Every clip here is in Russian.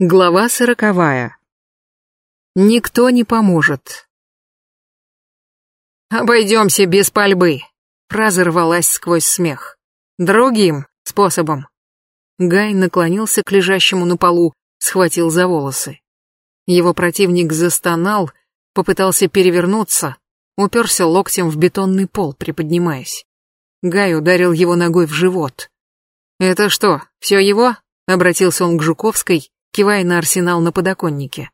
Глава сороковая. Никто не поможет. «Обойдемся без пальбы», — фраза рвалась сквозь смех. «Другим способом». Гай наклонился к лежащему на полу, схватил за волосы. Его противник застонал, попытался перевернуться, уперся локтем в бетонный пол, приподнимаясь. Гай ударил его ногой в живот. «Это что, все его?» — обратился он к Жуковской, кивая на арсенал на подоконнике.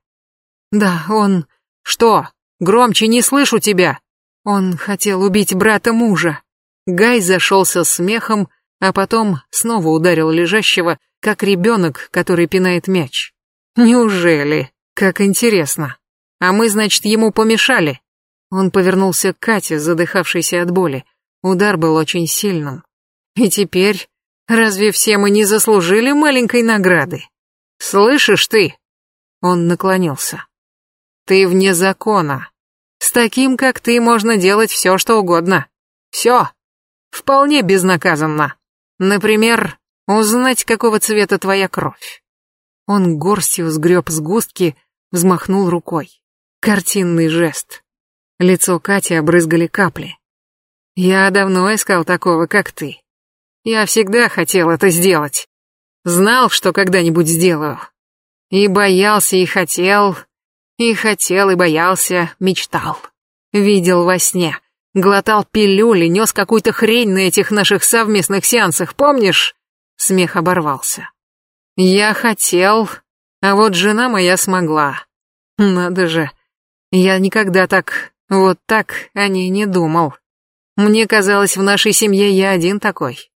«Да, он...» «Что? Громче не слышу тебя!» Он хотел убить брата мужа. Гай зашелся смехом, а потом снова ударил лежащего, как ребенок, который пинает мяч. «Неужели? Как интересно. А мы, значит, ему помешали?» Он повернулся к Кате, задыхавшейся от боли. Удар был очень сильным. «И теперь, разве все мы не заслужили маленькой награды?» «Слышишь ты?» Он наклонился. «Ты вне закона. С таким, как ты, можно делать все, что угодно. Все. Вполне безнаказанно. Например, узнать, какого цвета твоя кровь». Он горстью сгреб сгустки, взмахнул рукой. Картинный жест. Лицо Кати обрызгали капли. «Я давно искал такого, как ты. Я всегда хотел это сделать. Знал, что когда-нибудь сделаю. И боялся, и хотел, и хотел, и боялся, мечтал. Видел во сне, глотал пилюли, нес какую-то хрень на этих наших совместных сеансах, помнишь? Смех оборвался. Я хотел, а вот жена моя смогла. Надо же, я никогда так, вот так о ней не думал. Мне казалось, в нашей семье я один такой.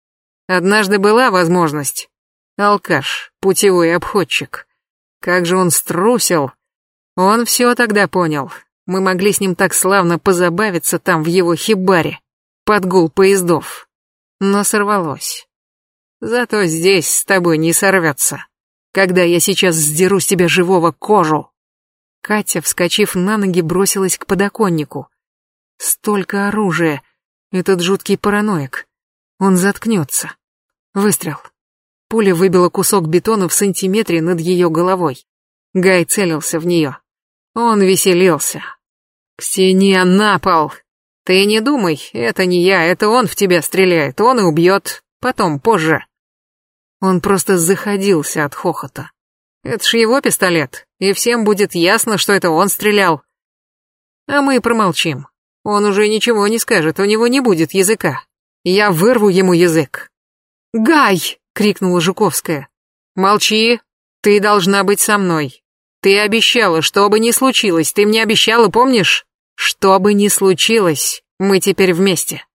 Однажды была возможность, Алкаш, путевой обходчик. Как же он струсил. Он все тогда понял. Мы могли с ним так славно позабавиться там в его хибаре, под гул поездов. Но сорвалось. Зато здесь с тобой не сорвется. Когда я сейчас сдеру с тебя живого кожу. Катя, вскочив на ноги, бросилась к подоконнику. Столько оружия. Этот жуткий параноик. Он заткнется. Выстрел. Пуля выбила кусок бетона в сантиметре над ее головой. Гай целился в нее. Он веселился. «Ксения, на пол! Ты не думай, это не я, это он в тебя стреляет, он и убьет, потом, позже». Он просто заходился от хохота. Это ж его пистолет, и всем будет ясно, что это он стрелял. А мы промолчим. Он уже ничего не скажет, у него не будет языка. Я вырву ему язык. «Гай!» Крикнула Жуковская. Молчи, ты должна быть со мной. Ты обещала, что бы ни случилось, ты мне обещала, помнишь? Что бы ни случилось, мы теперь вместе.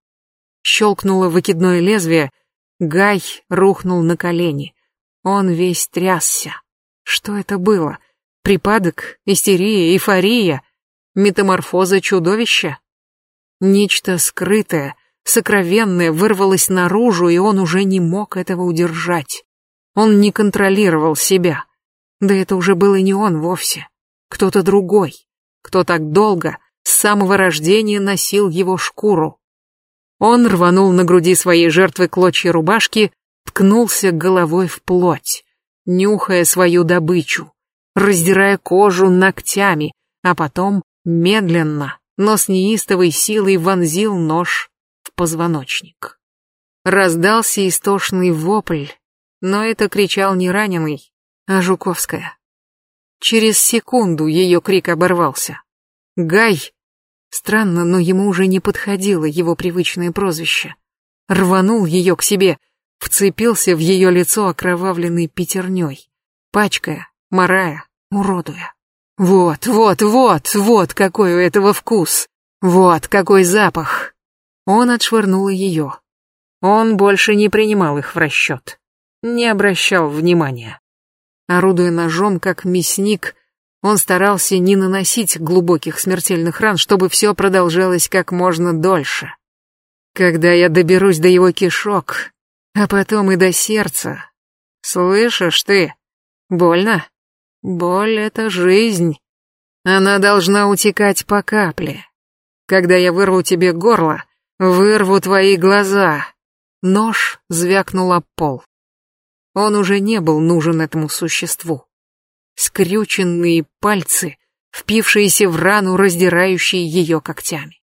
Щелкнуло выкидное лезвие, Гай рухнул на колени. Он весь трясся. Что это было? Припадок, истерия, эйфория, метаморфоза чудовища? Нечто скрытое, сокровенное вырвалось наружу, и он уже не мог этого удержать. Он не контролировал себя. Да это уже было не он вовсе. Кто-то другой, кто так долго, с самого рождения носил его шкуру. Он рванул на груди своей жертвы клочья рубашки, ткнулся головой в плоть, нюхая свою добычу, раздирая кожу ногтями, а потом медленно, но с неистовой силой вонзил нож позвоночник. Раздался истошный вопль, но это кричал не раненый, а Жуковская. Через секунду ее крик оборвался. Гай, странно, но ему уже не подходило его привычное прозвище, рванул ее к себе, вцепился в ее лицо окровавленной пятерней, пачкая, морая, уродуя. Вот, вот, вот, вот какой у этого вкус, вот какой запах. Он отшвырнул ее. Он больше не принимал их в расчет. Не обращал внимания. Орудуя ножом, как мясник, он старался не наносить глубоких смертельных ран, чтобы все продолжалось как можно дольше. Когда я доберусь до его кишок, а потом и до сердца. Слышишь ты? Больно? Боль — это жизнь. Она должна утекать по капле. Когда я вырву тебе горло, Вырву твои глаза. Нож звякнул об пол. Он уже не был нужен этому существу. скрюченные пальцы, впившиеся в рану, раздирающие ее когтями.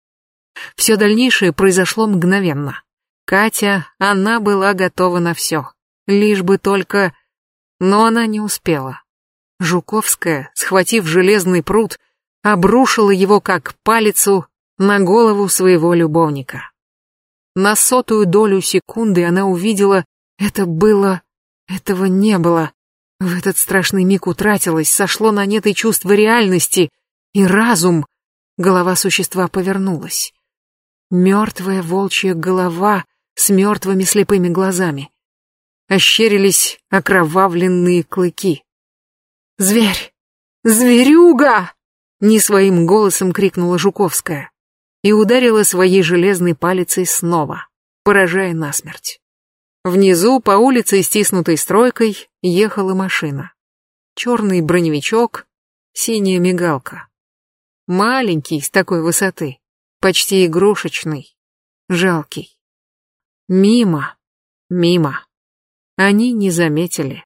Все дальнейшее произошло мгновенно. Катя, она была готова на все, лишь бы только... Но она не успела. Жуковская, схватив железный пруд, обрушила его как палицу на голову своего любовника. На сотую долю секунды она увидела, это было... Этого не было. В этот страшный миг утратилось, сошло на нет и чувство реальности, и разум. Голова существа повернулась. Мертвая волчья голова с мертвыми слепыми глазами. Ощерились окровавленные клыки. «Зверь! Зверюга!» Не своим голосом крикнула Жуковская и ударила своей железной палицей снова, поражая насмерть. Внизу по улице, стиснутой стройкой, ехала машина. Черный броневичок, синяя мигалка. Маленький, с такой высоты, почти игрушечный, жалкий. Мимо, мимо. Они не заметили.